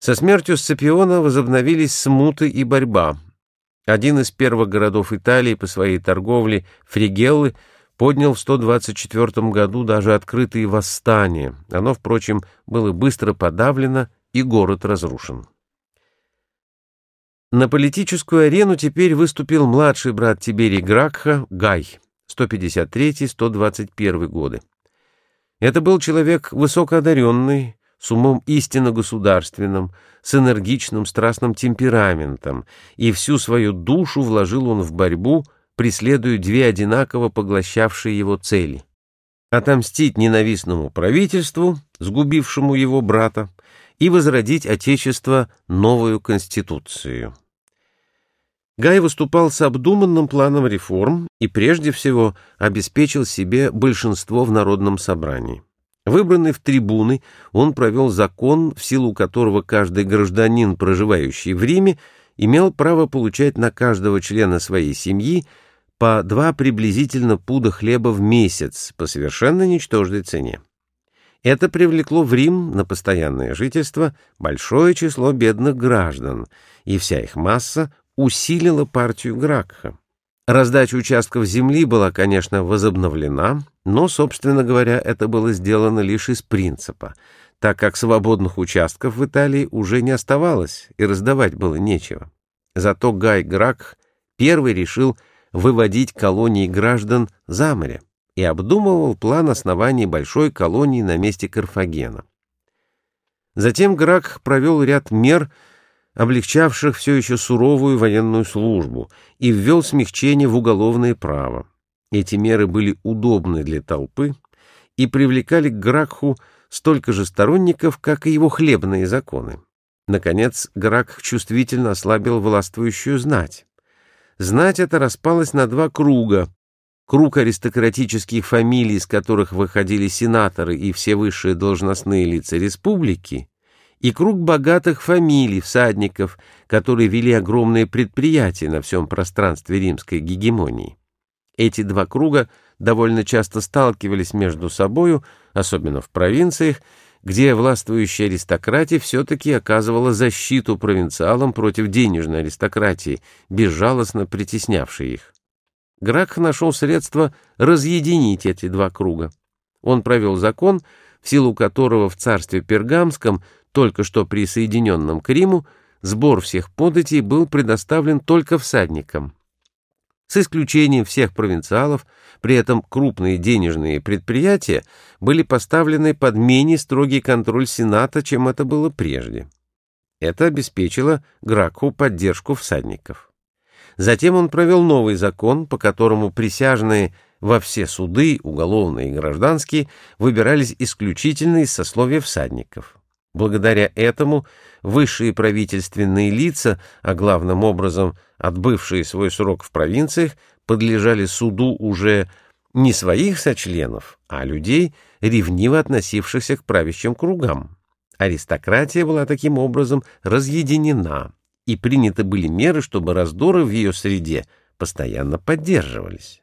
Со смертью Сципиона возобновились смуты и борьба. Один из первых городов Италии по своей торговле, Фригеллы, поднял в 124 году даже открытые восстания. Оно, впрочем, было быстро подавлено, и город разрушен. На политическую арену теперь выступил младший брат Тиберий Гракха, Гай, 153-121 годы. Это был человек высокоодаренный, с умом истинно государственным, с энергичным страстным темпераментом, и всю свою душу вложил он в борьбу, преследуя две одинаково поглощавшие его цели — отомстить ненавистному правительству, сгубившему его брата, и возродить Отечество новую Конституцию. Гай выступал с обдуманным планом реформ и прежде всего обеспечил себе большинство в Народном собрании. Выбранный в трибуны, он провел закон, в силу которого каждый гражданин, проживающий в Риме, имел право получать на каждого члена своей семьи по два приблизительно пуда хлеба в месяц по совершенно ничтожной цене. Это привлекло в Рим на постоянное жительство большое число бедных граждан, и вся их масса усилила партию Гракха. Раздача участков земли была, конечно, возобновлена, но, собственно говоря, это было сделано лишь из принципа, так как свободных участков в Италии уже не оставалось и раздавать было нечего. Зато Гай Грак первый решил выводить колонии граждан за море и обдумывал план основания большой колонии на месте Карфагена. Затем Грак провел ряд мер, облегчавших все еще суровую военную службу, и ввел смягчение в уголовное право. Эти меры были удобны для толпы и привлекали к Гракху столько же сторонников, как и его хлебные законы. Наконец, Гракх чувствительно ослабил властвующую знать. Знать это распалась на два круга. Круг аристократических фамилий, из которых выходили сенаторы и все высшие должностные лица республики, и круг богатых фамилий, всадников, которые вели огромные предприятия на всем пространстве римской гегемонии. Эти два круга довольно часто сталкивались между собою, особенно в провинциях, где властвующая аристократия все-таки оказывала защиту провинциалам против денежной аристократии, безжалостно притеснявшей их. Гракх нашел средство разъединить эти два круга. Он провел закон, в силу которого в царстве Пергамском только что присоединенном к Риму, сбор всех податей был предоставлен только всадникам. С исключением всех провинциалов, при этом крупные денежные предприятия были поставлены под менее строгий контроль Сената, чем это было прежде. Это обеспечило Граку поддержку всадников. Затем он провел новый закон, по которому присяжные во все суды, уголовные и гражданские, выбирались исключительно из сословия всадников. Благодаря этому высшие правительственные лица, а главным образом отбывшие свой срок в провинциях, подлежали суду уже не своих сочленов, а людей, ревниво относившихся к правящим кругам. Аристократия была таким образом разъединена, и приняты были меры, чтобы раздоры в ее среде постоянно поддерживались.